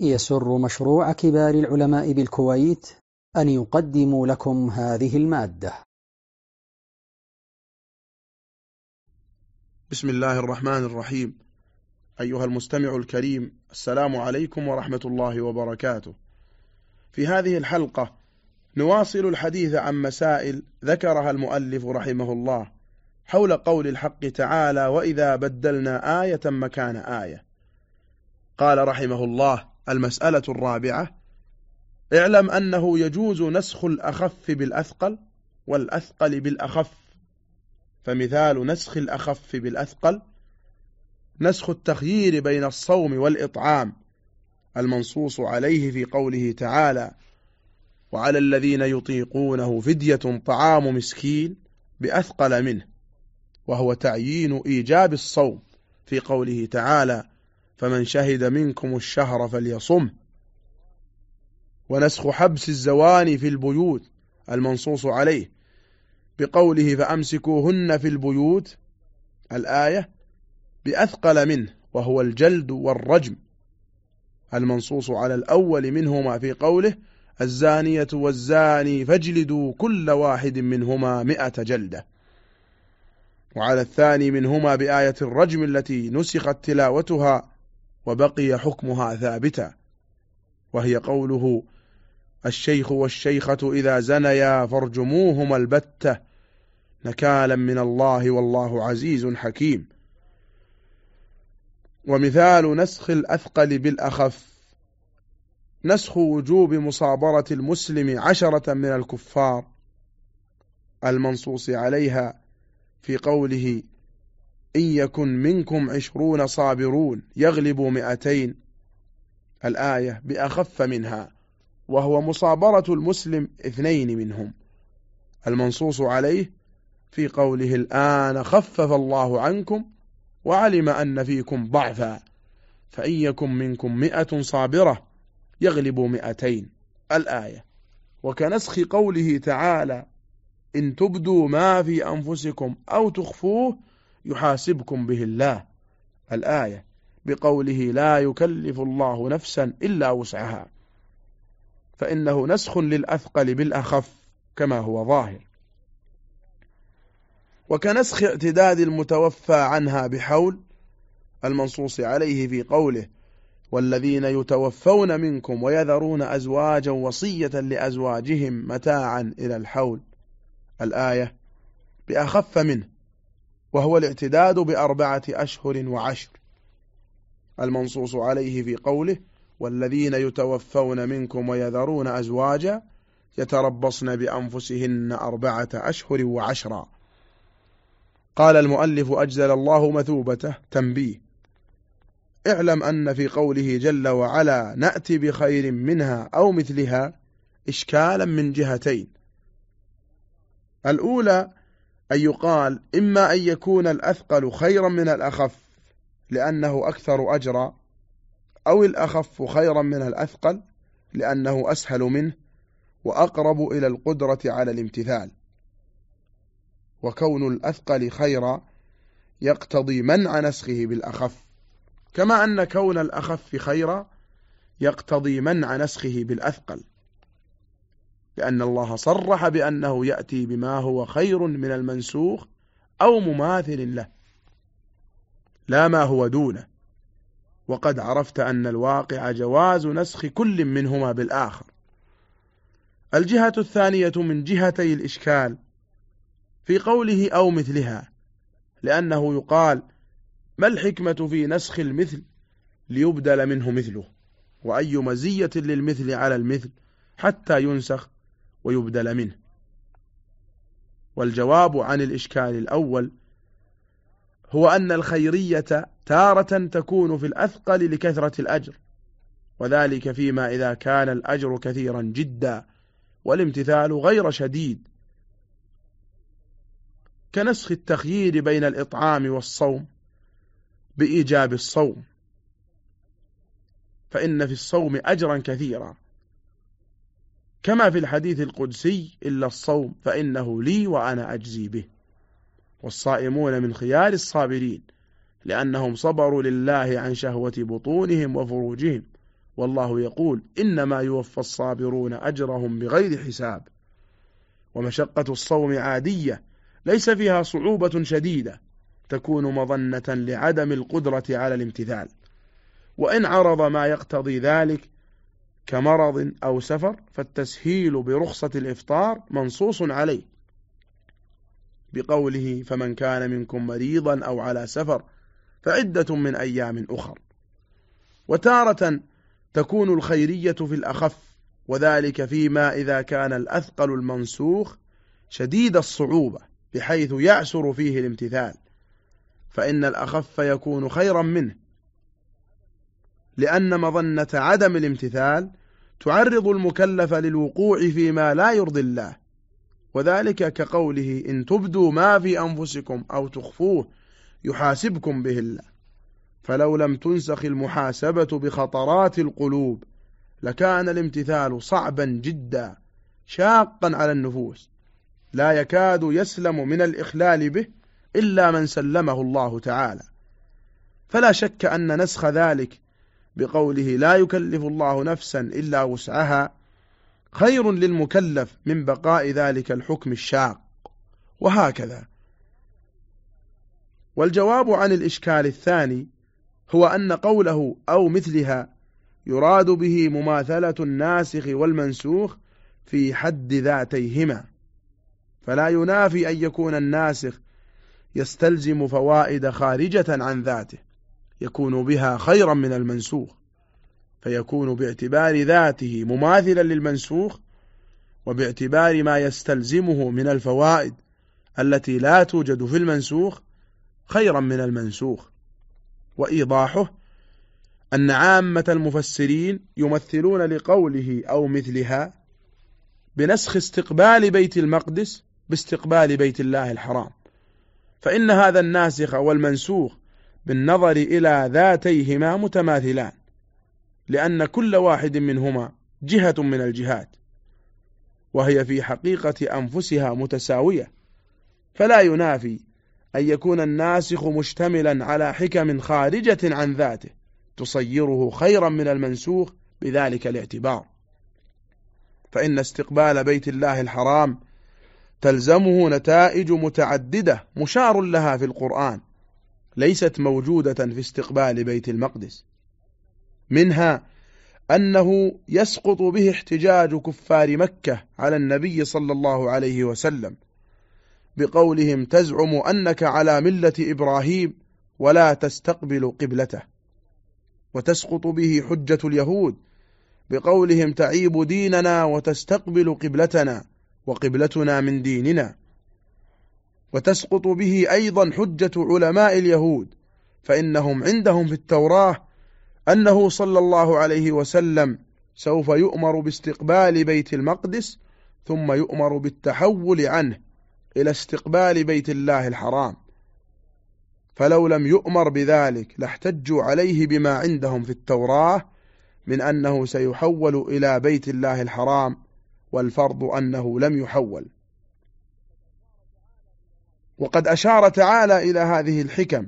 يسر مشروع كبار العلماء بالكويت أن يقدم لكم هذه المادة. بسم الله الرحمن الرحيم. أيها المستمع الكريم السلام عليكم ورحمة الله وبركاته. في هذه الحلقة نواصل الحديث عن مسائل ذكرها المؤلف رحمه الله حول قول الحق تعالى وإذا بدلنا آية مكان آية. قال رحمه الله المسألة الرابعة اعلم أنه يجوز نسخ الأخف بالأثقل والأثقل بالأخف. فمثال نسخ الأخف بالأثقل نسخ التخيير بين الصوم والإطعام المنصوص عليه في قوله تعالى وعلى الذين يطيقونه فدية طعام مسكين بأثقل منه وهو تعيين إيجاب الصوم في قوله تعالى فمن شهد منكم الشهر فليصم. ونسخ حبس الزواني في البيوت المنصوص عليه. بقوله فأمسكوهن في البيوت الآية بأثقل منه وهو الجلد والرجم. المنصوص على الأول منهما في قوله الزانية والزاني فاجلدوا كل واحد منهما مئة جلدة. وعلى الثاني منهما بآية الرجم التي نسخت تلاوتها وبقي حكمها ثابتا وهي قوله الشيخ والشيخة إذا زنيا فارجموهما البتة نكالا من الله والله عزيز حكيم. ومثال نسخ الأثقل بالأخف نسخ وجوب مصابرة المسلم عشرة من الكفار المنصوص عليها في قوله إن يكن منكم عشرون صابرون يغلبوا مئتين. الآية بأخف منها وهو مصابرة المسلم اثنين منهم. المنصوص عليه في قوله الآن خفف الله عنكم وعلم أن فيكم ضعفا. فإن يكن منكم مئة صابرة يغلبوا مئتين. الآية وكنسخ قوله تعالى إن تبدوا ما في أنفسكم أو تخفوه يحاسبكم به الله. الآية بقوله لا يكلف الله نفسا إلا وسعها. فإنه نسخ للأثقل بالأخف كما هو ظاهر. وكنسخ اعتداد المتوفى عنها بحول المنصوص عليه في قوله والذين يتوفون منكم ويذرون أزواجا وصية لأزواجهم متاعا إلى الحول. الآية بأخف منه. وهو الاعتداد بأربعة أشهر وعشر. المنصوص عليه في قوله والذين يتوفون منكم ويذرون أزواجا يتربصن بأنفسهن أربعة أشهر وعشرا. قال المؤلف أجزل الله مثوبته. تنبيه اعلم أن في قوله جل وعلا نأتي بخير منها أو مثلها إشكالا من جهتين. الأولى أن يقال إما أن يكون الأثقل خيرا من الأخف لأنه أكثر أجرا أو الأخف خيرا من الأثقل لأنه أسهل منه وأقرب إلى القدرة على الامتثال. وكون الأثقل خيرا يقتضي منع نسخه بالأخف كما أن كون الأخف خيرا يقتضي منع نسخه بالأثقل. لأن الله صرح بأنه يأتي بما هو خير من المنسوخ أو مماثل له لا ما هو دونه. وقد عرفت أن الواقع جواز نسخ كل منهما بالآخر. الجهة الثانية من جهتي الإشكال في قوله أو مثلها لأنه يقال ما الحكمة في نسخ المثل ليبدل منه مثله؟ وأي مزية للمثل على المثل حتى ينسخ؟ ويبدل منه. والجواب عن الإشكال الأول هو أن الخيرية تارة تكون في الأثقل لكثرة الأجر وذلك فيما إذا كان الأجر كثيرا جدا والامتثال غير شديد. كنسخ التخيير بين الإطعام والصوم بإيجاب الصوم فإن في الصوم أجرا كثيرا. كما في الحديث القدسي إلا الصوم فإنه لي وأنا أجزي به. والصائمون من خيار الصابرين لأنهم صبروا لله عن شهوة بطونهم وفروجهم. والله يقول إنما يوفى الصابرون أجرهم بغير حساب. ومشقة الصوم عادية ليس فيها صعوبة شديدة. تكون مظنة لعدم القدرة على الامتثال. وإن عرض ما يقتضي ذلك كمرض أو سفر فالتسهيل برخصة الإفطار منصوص عليه. بقوله فمن كان منكم مريضا أو على سفر فعدة من أيام أخر. وتارة تكون الخيرية في الأخف وذلك فيما إذا كان الأثقل المنسوخ شديد الصعوبة بحيث يعسر فيه الامتثال. فإن الأخف يكون خيرا منه لأن مظنة عدم الامتثال تعرض المكلف للوقوع فيما لا يرضي الله. وذلك كقوله إن تبدوا ما في أنفسكم أو تخفوه يحاسبكم به الله. فلو لم تنسخ المحاسبة بخطرات القلوب لكان الامتثال صعبا جدا شاقا على النفوس. لا يكاد يسلم من الإخلال به إلا من سلمه الله تعالى. فلا شك أن نسخ ذلك بقوله لا يكلف الله نفسا إلا وسعها خير للمكلف من بقاء ذلك الحكم الشاق. وهكذا. والجواب عن الإشكال الثاني هو أن قوله أو مثلها يراد به مماثلة الناسخ والمنسوخ في حد ذاتيهما. فلا ينافي أن يكون الناسخ يستلزم فوائد خارجة عن ذاته. يكون بها خيرا من المنسوخ فيكون باعتبار ذاته مماثلا للمنسوخ وباعتبار ما يستلزمه من الفوائد التي لا توجد في المنسوخ خيرا من المنسوخ. وإيضاحه أن عامة المفسرين يمثلون لقوله أو مثلها بنسخ استقبال بيت المقدس باستقبال بيت الله الحرام فإن هذا الناسخ والمنسوخ بالنظر إلى ذاتيهما متماثلان لأن كل واحد منهما جهة من الجهات وهي في حقيقة أنفسها متساوية فلا ينافي أن يكون الناسخ مشتملا على حكم خارجة عن ذاته تصيره خيرا من المنسوخ بذلك الاعتبار. فإن استقبال بيت الله الحرام تلزمه نتائج متعددة مشار لها في القرآن ليست موجودة في استقبال بيت المقدس منها أنه يسقط به احتجاج كفار مكة على النبي صلى الله عليه وسلم بقولهم تزعم أنك على ملة إبراهيم ولا تستقبل قبلته وتسقط به حجة اليهود بقولهم تعيب ديننا وتستقبل قبلتنا وقبلتنا من ديننا. وتسقط به أيضا حجة علماء اليهود فإنهم عندهم في التوراة أنه صلى الله عليه وسلم سوف يؤمر باستقبال بيت المقدس ثم يؤمر بالتحول عنه إلى استقبال بيت الله الحرام. فلو لم يؤمر بذلك لاحتجوا عليه بما عندهم في التوراة من أنه سيحول إلى بيت الله الحرام والفرض أنه لم يحول. وقد أشار تعالى إلى هذه الحكم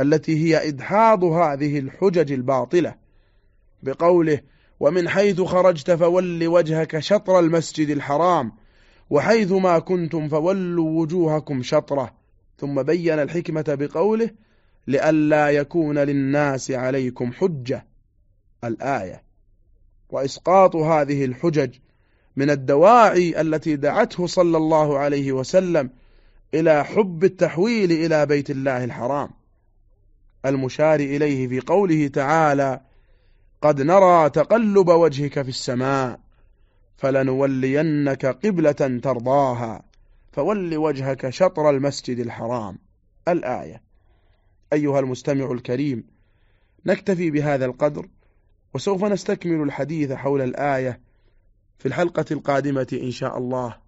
التي هي إدحاض هذه الحجج الباطلة بقوله ومن حيث خرجت فول وجهك شطر المسجد الحرام وحيث ما كنتم فولوا وجوهكم شطرة. ثم بين الحكمة بقوله لئلا يكون للناس عليكم حجة. الآية. وإسقاط هذه الحجج من الدواعي التي دعته صلى الله عليه وسلم إلى حب التحويل إلى بيت الله الحرام. المشار إليه في قوله تعالى قد نرى تقلب وجهك في السماء فلنولينك قبلة ترضاها فول وجهك شطر المسجد الحرام. الآية. أيها المستمع الكريم نكتفي بهذا القدر وسوف نستكمل الحديث حول الآية في الحلقة القادمة إن شاء الله.